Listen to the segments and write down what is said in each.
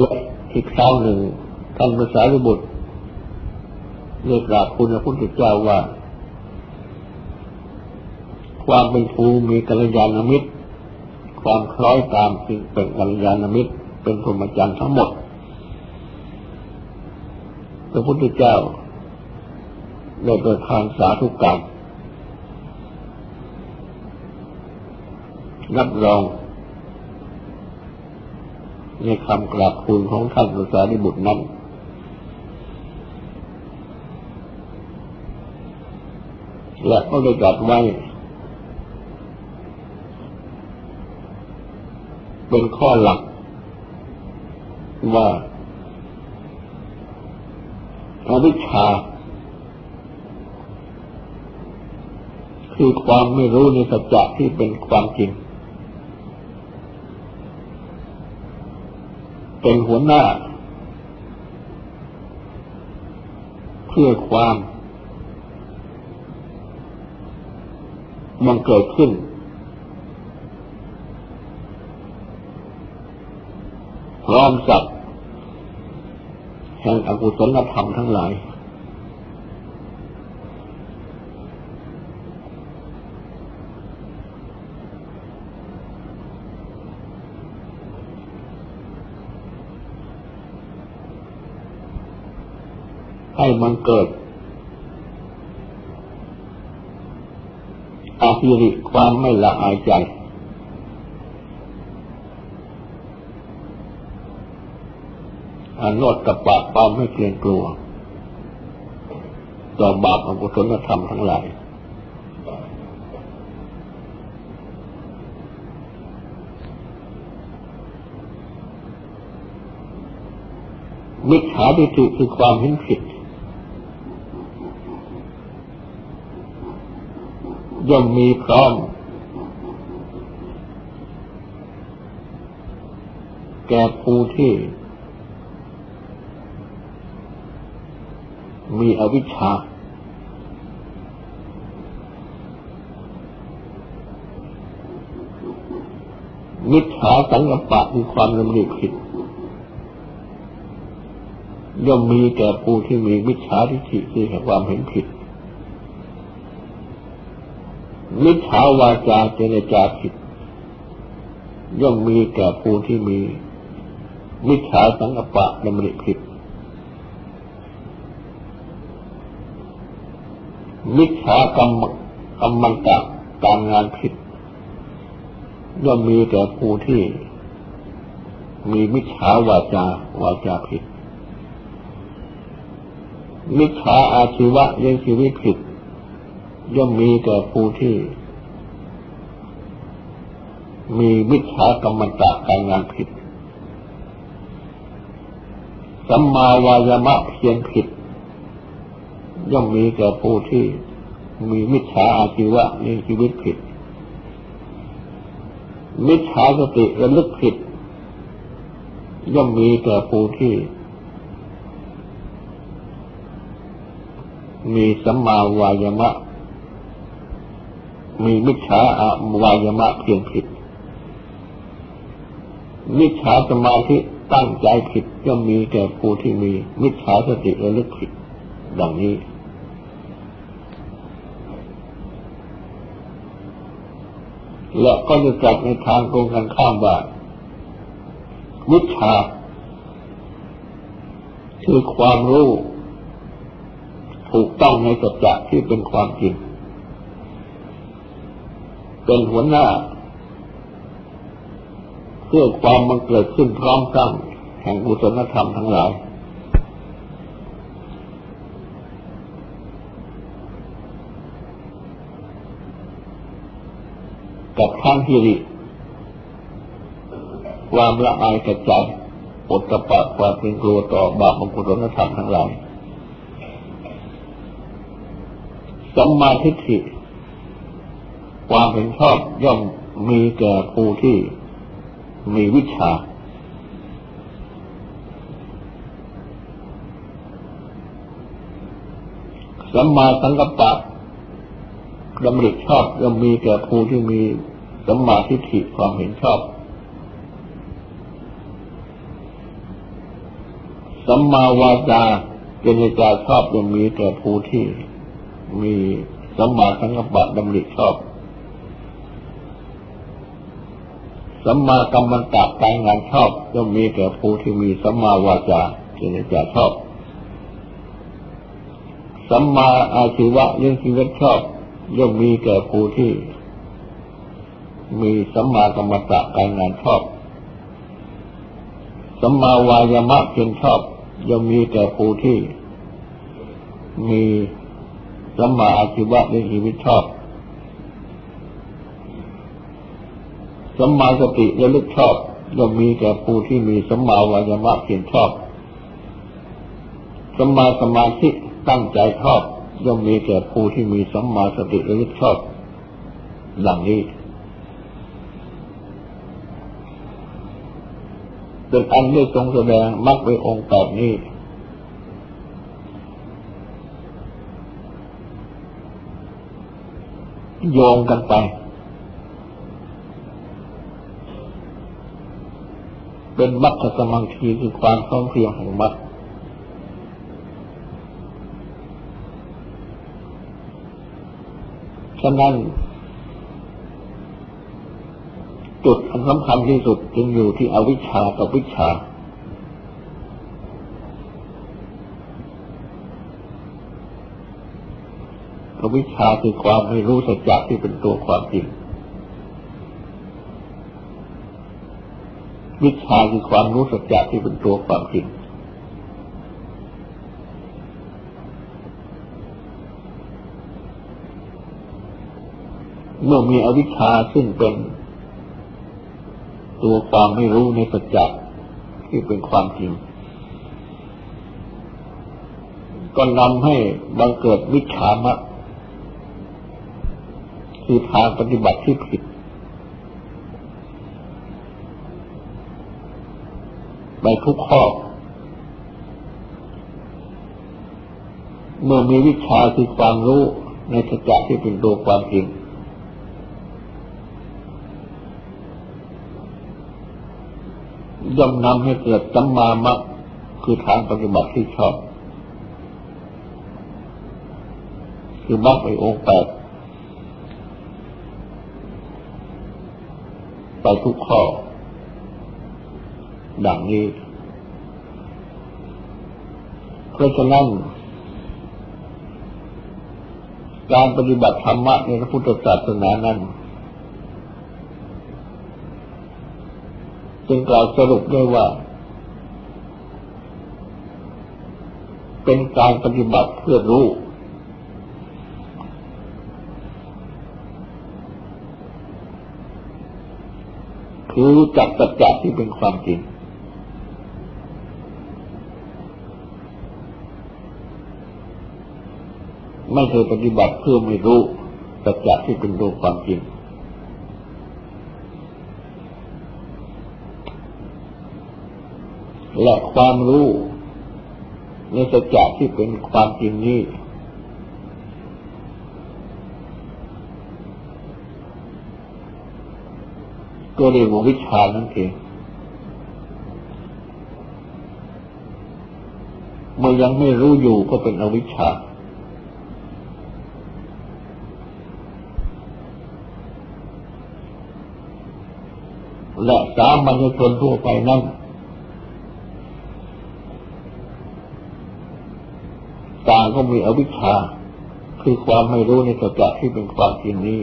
และอีกคราวหนึ่งท่านภาษาริบุตรเรียกราบคุณพระพุทธเจ้าว่า ความเป็นครูมีกัลยาณมิตร ความคล้อยตามจึงเป็นกัลยาณมิตร เป็นพรหมจรรย์ทั้งหมด พระพุทธเจ้าได้โดยทางสาธุกรรมรับรอง ในคำกราบคูณของท่านพระสารีบุตรนั้น และก็ได้ตรัสไว้ เป็นข้อหลัก ว่าอวิชชา คือความไม่รู้ในสัจจะที่เป็นความจริง เป็นหัวหน้า เพื่อความมันเกิดขึ้น พร้อมสับแห่งอกุศลธรรมทั้งหลาย ให้มันเกิดอาภิริความไม่ละอายใจ อานดกับปากความไม่เกรงกลัว ต่อบาปของกุศลธรรมทั้งหลาย มิจฉาทิฏฐิคือความเห็นผิด ย่อมมีพร้อม แก่ผู้ที่ มีอวิชชา มิจฉาสังกปะคือความลำลิผิด ย่อมมีแก่ผู้ที่มีมิจฉาทิฏฐิคือความเห็นผิด มิจฉาวาจาเจรจาผิดย่อมมีแก่ผู้ที่มีมิจฉาสังกปะดำริผิด มิจฉากรรมกรรมันตะการงานผิด ย่อมมีแก่ผู้ที่มีมิจฉาวาจาวาจาผิด มิจฉาอาชีวะเลี้ยงชีวิตผิด ย่อมมีแก่ผู้ที่ มีมิจฉากรรมตะการงานผิด สัมมาวายามะเพียงผิด ย่อมมีแก่ผู้ที่มีมิจฉาอาชีวะในชีวิตผิด มิจฉาสติระลึกผิด ย่อมมีแก่ผู้ที่ มีสัมมาวายามะ มีมิจฉาอวายมะเพียงผิด มิจฉาสมาธิตั้งใจผิดย่อมมีแก่ผู้ที่มีมิจฉาสติระลึกผิด ดังนี้ และก็จะจัดในทางตรงกันข้ามว่ามิจฉาคือความรู้ ถูกต้องในสัจจะที่เป็นความจริง เป็นหัวหน้า เพื่อความมันเกิดขึ้นพร้อมกันแห่งบุศลธรรมทั้งหลาย กับข้างฮิริความละอายกระจายอดตะปะความเป็นกลัวต่อบาปของกุศลธรรมทั้งหลายสัมมาทิฏฐิ ความเห็นชอบย่อมมีแก่ผู้ที่มีวิชา สัมมาสังกัปปะดำริชอบย่อมมีแก่ผู้ที่มีสัมมาทิฏฐิความเห็นชอบ สัมมาวาจาเจริญจาชอบยังมีแต่ผู้ที่มีสัมมาสังกัปปะดำริชอบ สัมมากรรมันตะการงานชอบย่อมมีแต่ผู้ที่มีสัมมาวาจาจึงจะชอบสัมมาอาชีวะเรื่องชีวิตชอบย่อมมีแต่ผู้ที่ มีสัมมากรรมตะการงานชอบสัมมาวายามะเพียงชอบย่อมมีแต่ผู้ที่ มีสัมมาอาชีวะเรื่องชีวิตชอบ สัมมาสติระลึกชอบย่อมมีแก่ผู้ที่มีสัมมาวายามะเพียรชอบสัมมาสมาธิตั้งใจชอบ ย่อมมีแก่ผู้ที่มีสัมมาสติระลึกชอบดังนี้เป็นอันได้ทรงแสดงมักไปองค์แปดนี้โยงกันไป เป็นมัคคสมังคีคือความพร้อมเพรียงของมัคฉะนั้น จุดอันสำคัญที่สุดจึงอยู่ที่อวิชชากับวิชา อวิชชาคือความไม่รู้สัจจะที่เป็นตัวความจริง วิชาคือความรู้สัจจะที่เป็นตัวความจริงเมื่อมีอวิชชาซึ่งเป็นตัวความไม่รู้ในสัจจะที่เป็นความจริง ก็นำให้บังเกิดวิชามะคือทางปฏิบัติที่ผิด ไปทุกข้อ เมื่อมีวิชาคือความรู้ในสัจจะที่เป็นตัวความจริง ย่อมนำให้เกิดสัมมามรรคคือทางปฏิบัติที่ชอบ คือมรรคไปองค์แปดไปทุกข้อ ดังนี้ เพราะฉะนั้น การปฏิบัติธรรมะในพระพุทธศาสนานั้นจึงกล่าวสรุปได้ว่า เป็นการปฏิบัติเพื่อรู้คือรู้จักตัจจะที่เป็นความจริง ไม่เคยปฏิบัติเพื่อไม่รู้สัจจะที่เป็นรูปความจริง และความรู้ในสัจจะที่เป็นความจริงนี้ ก็เรียกว่าวิชานั่นเองเมื่อยังไม่รู้อยู่ก็เป็นอวิชชา และสามัญชนทั่วไปนั้นต่างก็มีอวิชชา คือความไม่รู้ในสัจจะที่เป็นความจริงนี้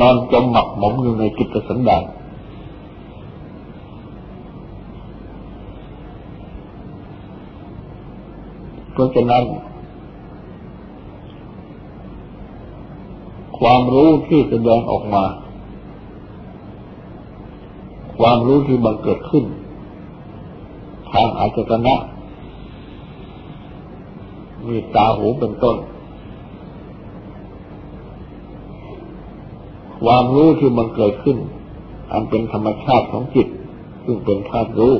นอนจมหมักหมมอยู่ในจิตสันดานเพราะฉะนั้น ความรู้ที่แสดงออกมา ความรู้ที่บังเกิดขึ้น ทางอาจตนะ มีตาหูเป็นต้น ความรู้ที่บังเกิดขึ้น อันเป็นธรรมชาติของจิต ซึ่งเป็นธาตุรู้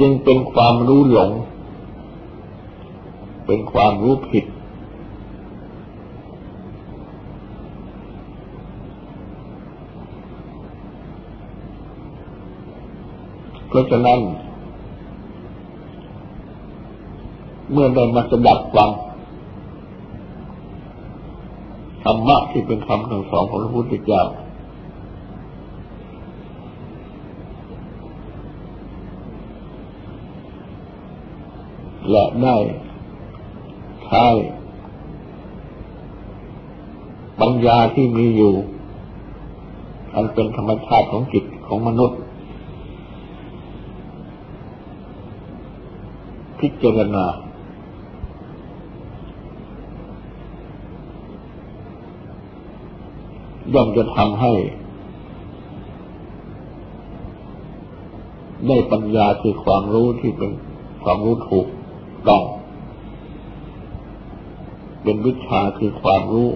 จึงเป็นความรู้หลง เป็นความรู้ผิด เพราะฉะนั้น เมื่อได้มาสดับฟังธรรมะที่เป็นคำทั้งสองของพระพุทธเจ้าและได้ ใช้ปัญญาที่มีอยู่ อันเป็นธรรมชาติของจิตของมนุษย์ พิจารณา ย่อมจะทำให้ ได้ปัญญาคือความรู้ที่เป็นความรู้ถูกต้อง เป็นวิชาคือความรู้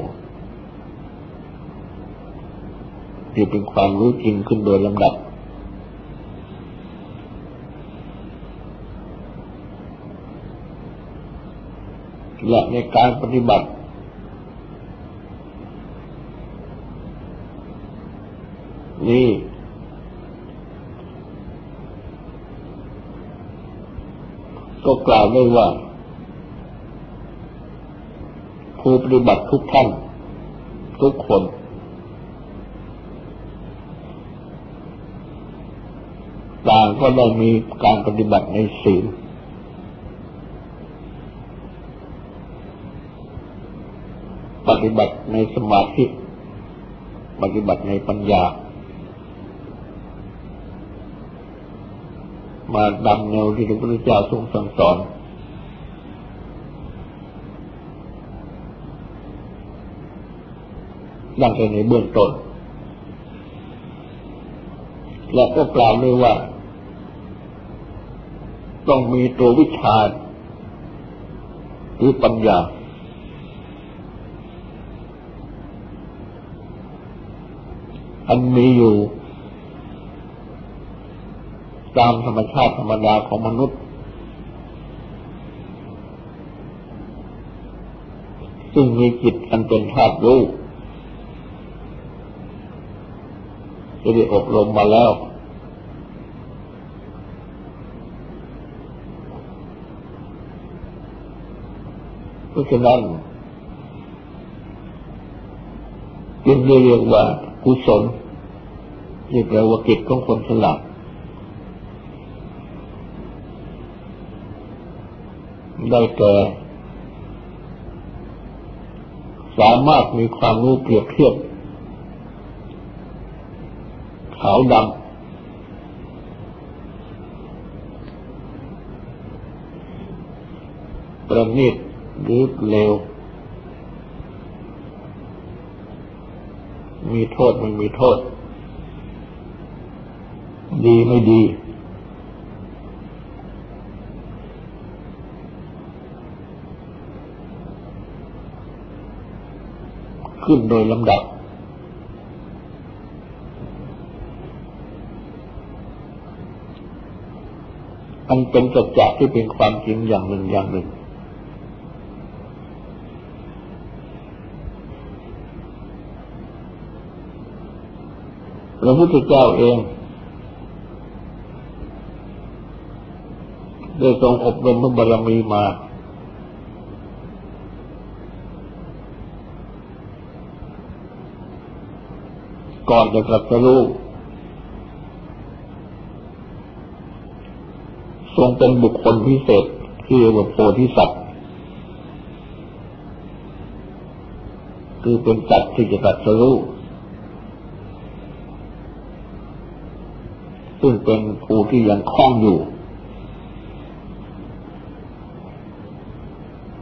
ที่เป็นความรู้จริงขึ้นโดยลำดับ และในการปฏิบัติ นี้ก็กล่าวได้ว่า ผู้ปฏิบัติทุกท่าน ทุกคน ต่างก็ได้มีการปฏิบัติในศีลปฏิบัติในสมาธิ ปฏิบัติในปัญญา มาดำแนวที่พระพุทธเจ้าทรงสั่งสอน ดังไปในเบื้องต้น และก็กล่าวด้วยว่า ต้องมีตัววิชาหรือปัญญา อันมีอยู่ ตามธรรมชาติธรรมดาของมนุษย์ ซึ่งมีจิตอันเป็นธาตุรู้ จะได้อบรมมาแล้ว เพราะฉะนั้นจึงเรียกว่ากุศลนี่แปลว่ากิจของคนฉลาดได้แก่สามารถมีความรู้เปรียบเทียบ ขาวดำประณีตหรือเลว มีโทษไม่มีโทษ ดีไม่ดีขึ้นโดยลำดับ อันเป็นสัจจะที่เป็นความจริงอย่างหนึ่งอย่างหนึ่ง พระพุทธเจ้าเองได้ทรงอบรมพระบารมีมา ก่อนจะตรับสรู้ ทรงเป็นบุคคลพิเศษที่เรียกว่าโพธิสัตว์คือเป็นสัตว์ที่จะตรัสรู้ซึ่งเป็นผู้ที่ยังคล้องอยู่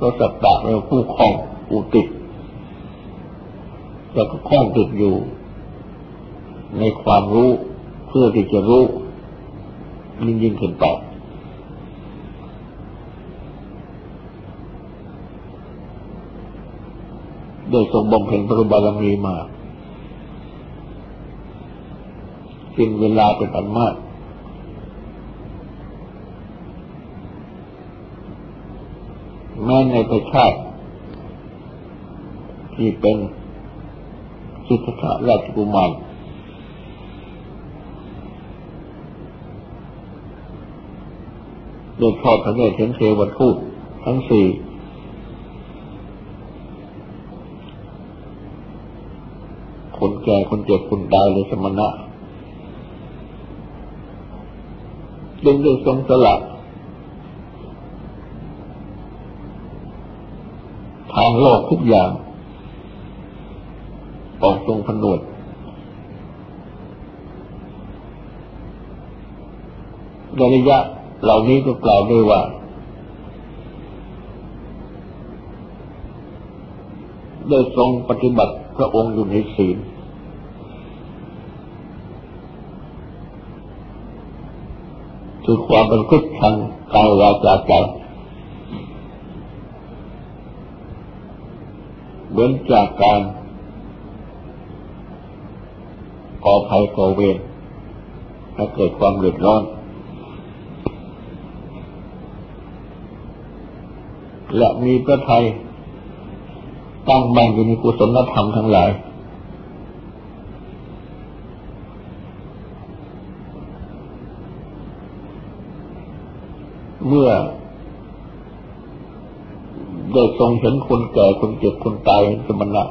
ก็สัตตะเราผู้คล้องผู้ติดแล้วก็คล้องติดอยู่ ในความรู้เพื่อที่จะรู้ยิ่งยิ่งขึ้นไป โดยทรงบำเพ็ญพระบารมีมากินเวลาเป็นอันมาก แม้ในประชาติที่เป็นสุทธะราชกุมารโดยทอดพระเนตรเห็นเทวทูตทั้งสี่คน แก่คนเจ็บคนตายเลยสมณะจึงได้ทรงสละทางโลกทุกอย่าง ออกทรงผนวดในระยะเหล่านี้ก็กล่าวด้วยว่า ได้ทรงปฏิบัติพระองค์อยู่ในศีล คือความเป็นคุตทางกายวาจาใจเว้นจากการก่อภัยก่อเวรถ้าเกิดความเดือดร้อน และมีพระไทยตั้งมั่นอยู่ในกุศลธรรมทั้งหลาย เมื่อได้ทรงเห็นคนแก่คนเจ็บคนตายสมณะ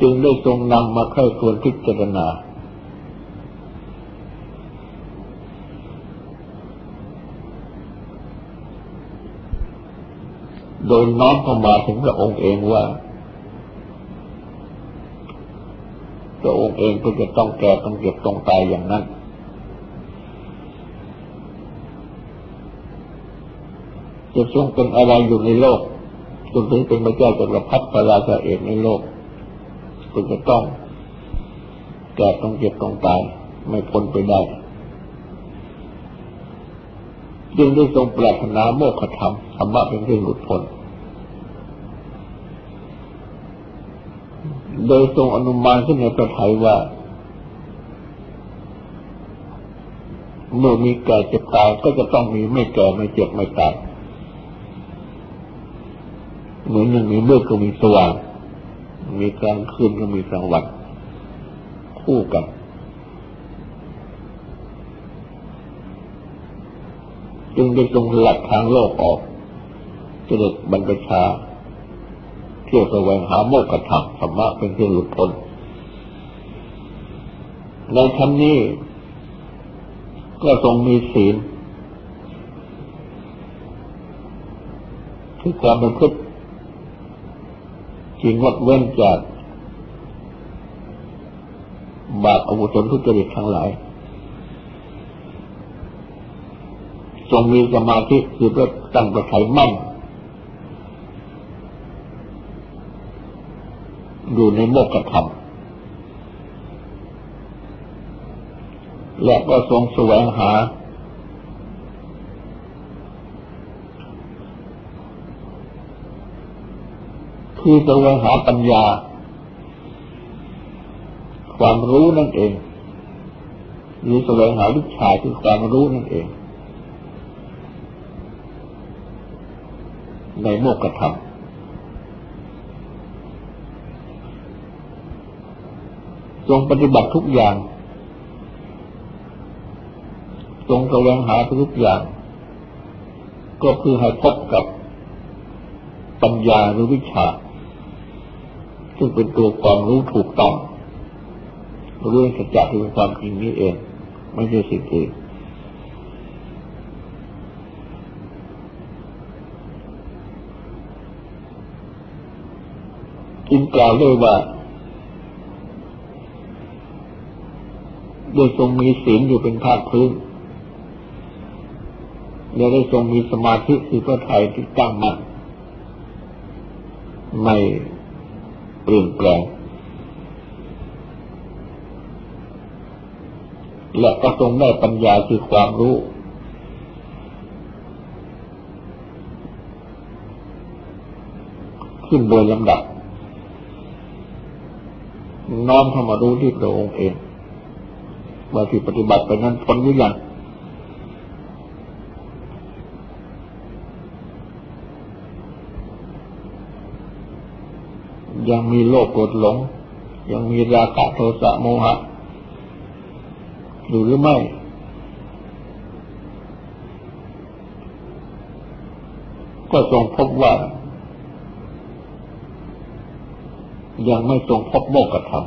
จึงได้ทรงนำมาค่อยควรพิจารณา โดยน้อมเข้ามาถึงพระองค์เองว่าพ ระองค์เองก็จะต้องแก่ต้องเจ็บต้องตายอย่างนั้น จะทรงเป็นอะไรอยู่ในโลกจนถึงเป็นพระเจ้าจักรพรรดิพระราชาเอกในโลกก็จะต้องแก่ต้องเจ็บต้องตายไม่พ้นไปได้จึงได้ทรงปรารถนาโมฆะธรรมธรรมะเป็นเรื่องหลุดพ้น โดยทรงอนุมานขึ้นในประทัยว่า เมื่อมีแก่เจ็บตายก็จะต้องมีไม่แก่ไม่เจ็บไม่ตายเหมือนอย่างมีมืดก็มีสว่าง มีกลางคืนก็มีกลางวันคู่กันจึงได้ทรงหลักทางโลกออกเสด็จบรรพชา เที่ยวแสวงหาโมกขธรรมธรรมะเป็นเครื่องหลุดพ้นในชั้นนี้ก็ทรงมีศีลคือความป็นพฤติจิงดเว้นจากบาปอวุศลทุจริตทั้งหลาย ทรงมีสมาธิคือเพื่อตั้งประทัยมั่น อยู่ในโมกขธรรมและก็ทรงแสวงหา คือแสวงหาปัญญา ความรู้นั่นเอง หรือแสวงหาวิชาคือความรู้นั่นเอง ในโมกขธรรม ทรงปฏิบัติทุกอย่างทรงแสวงหาทุกอย่าง ก็คือให้พบกับปัญญาหรือวิชา ซึ่งเป็นตัวความรู้ถูกต้องเรื่องสัจจะที่เป็นความจริงนี้เอง ไม่ใช่สิ่งอื่นจึงกล่าวด้วยว่า ได้ทรงมีศีลอยู่เป็นภาคพื้นและได้ทรงมีสมาธิคือพระไทยที่ตั้งมั่นไม่เปลี่ยนแปลง และก็ทรงได้ปัญญาคือความรู้ ขึ้นโดยลำดับ น้อมเข้ามารู้ที่พระองค์เอง ว่าที่ปฏิบัติไปนั้นพ้นหรือยังยังมีโลภโกรธหลง ยังมีราคะโทสะโมหะอยู่หรือไม่ ก็ทรงพบว่า ยังไม่ทรงพบโมกขธรรม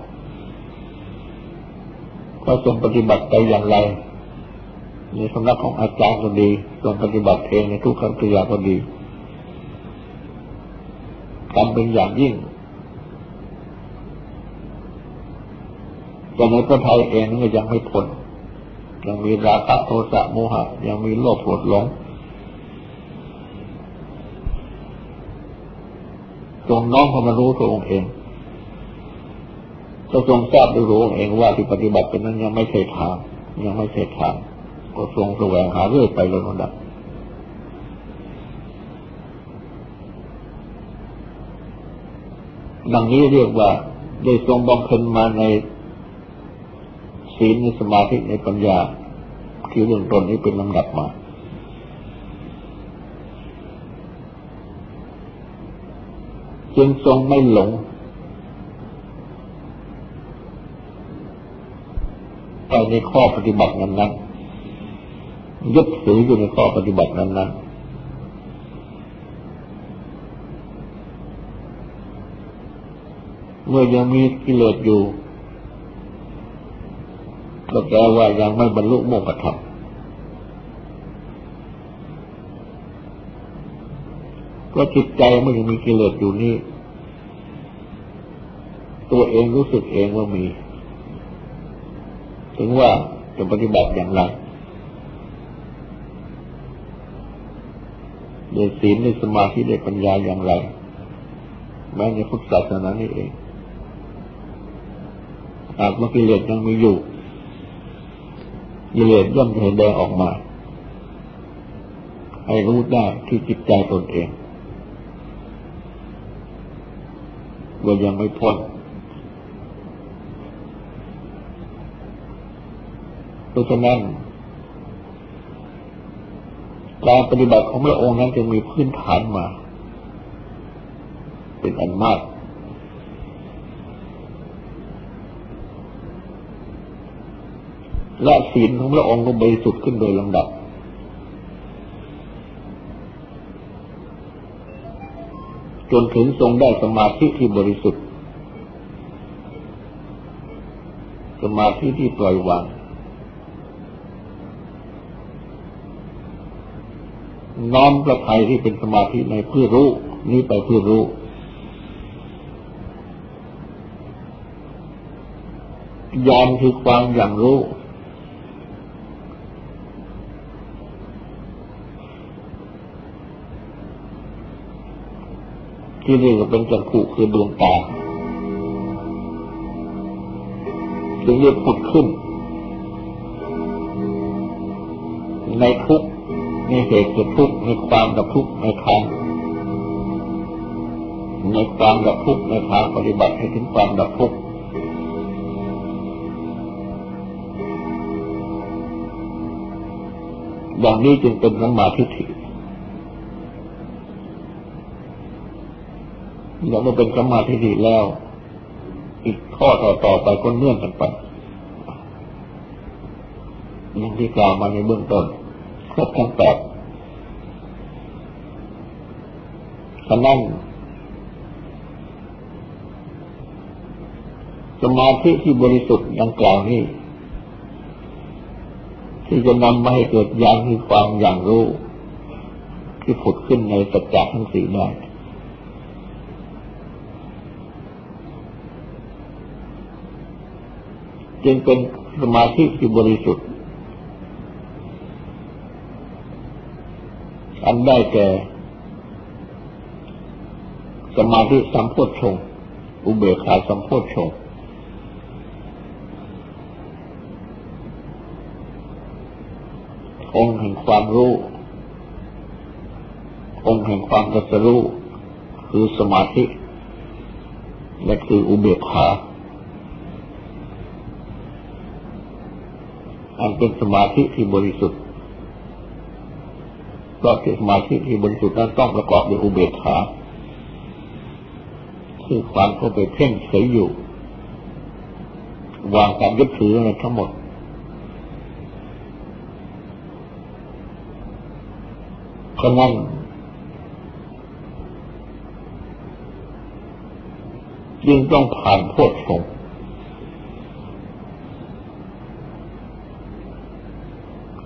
ก็ทรงปฏิบัติไปอย่างไร ในสำนักของอาจารย์ก็ดีทรงปฏิบัติเองในทุกครั้งกิยาก็ดีทำเป็นอย่างยิ่งแต่ในพระไทยเองก็ยังไม่พ้นยังมีราคะโทสะโมหะ ยังมีโลภโกรธหลงทรงน้อมเข้ามารู้ตัวองค์เอง ก็ทรงทราบด้วยรู้เองว่าที่ปฏิบัติเป็นนั้นยังไม่ใช่ทาง ยังไม่ใช่ทาง ก็ทรงแสวงหาเรื่อยไปเลยนับดังนี้เรียกว่าได้ทรงบำเพ็ญมาในศีลในสมาธิในปัญญาที่เรื่องตนนี้เป็นลำดับมา จึงทรงไม่หลง ไปในข้อปฏิบัตินั้นนั้นยึดถืออยู่ในข้อปฏิบัตินั้นนั้นเมื่อยังมีกิเลสอยู่ก็แปลว่ายังไม่บรรลุโมกขธรรมก็จิตใจมันยังมีกิเลสอยู่นี่ ตัวเองรู้สึกเองว่ามี ถึงว่าจะปฏิบัติอย่างไรโดยศีลในสมาธิในปัญญาอย่างไรแม้ในพุทธศาสนานี่เองหากว่ากิเลสยังมีอยู่กิเลสย่อมจะแสดงออกมา ให้รู้ได้ที่จิตใจตนเองว่ายังไม่พ้น เพราะฉะนั้น การปฏิบัติของพระองค์นั้นจึงมีพื้นฐานมา เป็นอันมากและศีลของพระองค์ก็บริสุทธิ์ขึ้นโดยลำดับ จนถึงทรงได้สมาธิที่บริสุทธิ์ สมาธิที่ปล่อยวาง น้อมพระทัยที่เป็นสมาธิในเพื่อรู้ นี้ไปเพื่อรู้ ยอมคือความอย่างรู้ ที่นี่ก็เป็นจักขุคือดวงตาจึงเรียกผุดขึ้น ในทุก ในเหตุเกิดทุกข์ในความกับทุกข์ในทางในความดับทุกข์ในทางปฏิบัติให้ถึงความดับทุกอย่างนี้จึงเป็นสัมมาทิฏฐิเราเมื่อเป็นสมาธิดีแล้ว อีกข้อต่อต่อไปก็เนื่องกันไปอย่างที่กล่าวมาในเบื้องต้น ครบทั้งแปดฉะนั้นสมาธิที่บริสุทธิ์ดังกล่าวนี้ที่จะนำมาให้เกิดญาณคือความอย่างรู้ที่ผุดขึ้นในสัจจะทั้งสี่ได้จึงเป็นสมาธิที่บริสุทธิ์ อันได้แก่ สมาธิสัมโพชฌงอุเบกขาสัมโพชฌงองค์แห่งความรู้ องค์แห่งความตรัสรู้ คือสมาธิ และคืออุเบกขาอันเป็นสมาธิที่บริสุทธิ์ เพราะสมาธิที่บริสุทธิ์นั้นต้องประกอบด้วยอุเบกขาคือความเข้าไปเพ่งเฉยอยู่ วางความยึดถืออะไรทั้งหมด เพราะนั้นจึงต้องผ่านโพชฌง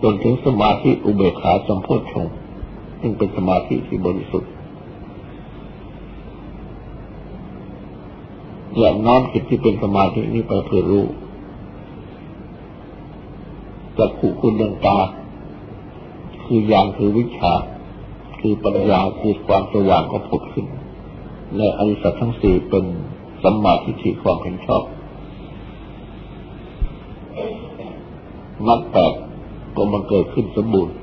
จนถึงสมาธิอุเบกขาสมโพชฌงค์ จึงเป็นสมาธิที่บริสุทธิ์อย่าน้อมจิตที่เป็นสมาธินี้ไปเพื่อรู้จักขุคุณดวงตา คือยานคือวิชา คือปัญญาคือความสว่างก็ผุดขึ้น และอริสัตทั้งสี่เป็นสัมมาทิฏฐิความเห็นชอบมัดแปดก็มันเกิดขึ้นสมบูรณ์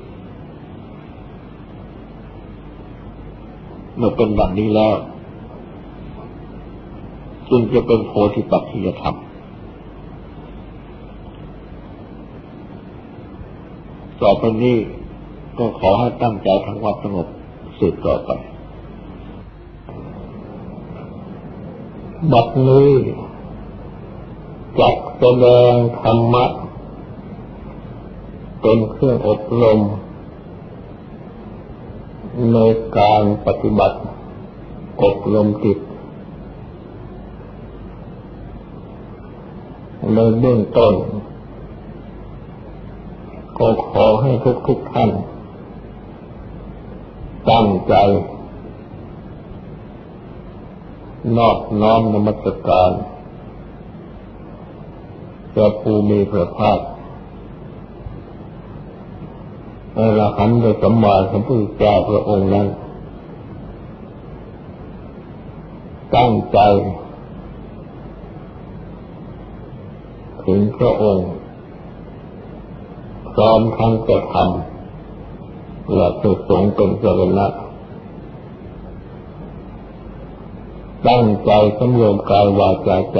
เมื่อเป็นดังนี้แล้ว จึงจะเป็นโพธิปัจจยธรรมต่อไปนี้ก็ขอให้ตั้งใจทำความสงบสืบต่อไปบัดนี้จักแสดงธรรมะเป็นเครื่องอบรม ในการปฏิบัติอบรมจิตในเบื้องต้น ก็ขอให้ทุกทุกท่าน ตั้งใจ นอบน้อมนมัสการพระภูมิพระภาค อรหันต์สัมมาสัมพุทธเจ้าพระองค์นั้น ตั้งใจ ถึงพระองค์พร้อมทั้งจะทำและสุสงเป็นสรณะตั้งใจสำรวมกายวาจาใจ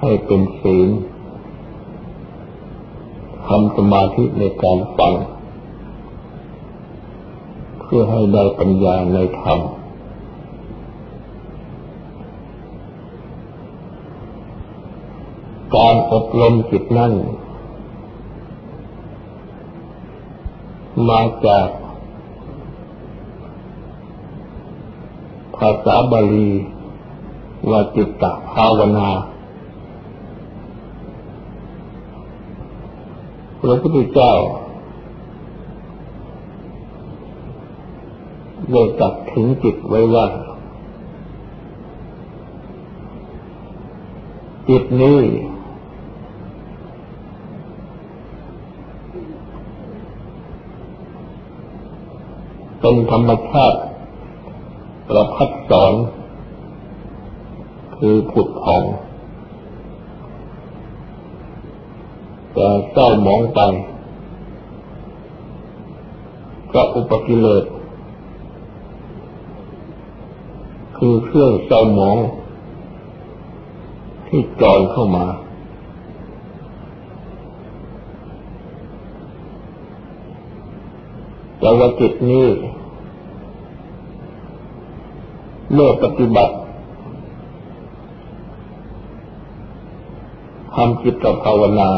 ให้เป็นศีล ทำสมาธิในการฟัง เพื่อให้ได้ปัญญาในธรรมการอบรมจิตนั่น มาจากภาษาบาลีว่าจิตตภาวนา พระพุทธเจ้าได้ตัดถึงจิตไว้ว่า จิตนี้ เป็นธรรมชาติประพัดสอน คือผุดผ่องแต่ เศร้าหมองไปก็อุปกิเลสคือเครื่องเศร้าหมอง ที่จอยเข้ามาแต่ว่าจิตนี้เมื่อปฏิบัติทำจิตกับภาวนา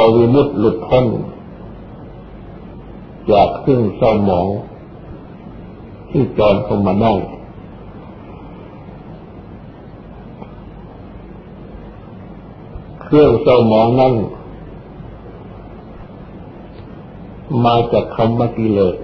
ก็วิมุตหลุดพ้น จากเครื่องเศร้าหมอง ที่จอนเข้ามานั่งเครื่องเศร้าหมองนั่นมาจากคำว่ากิเลส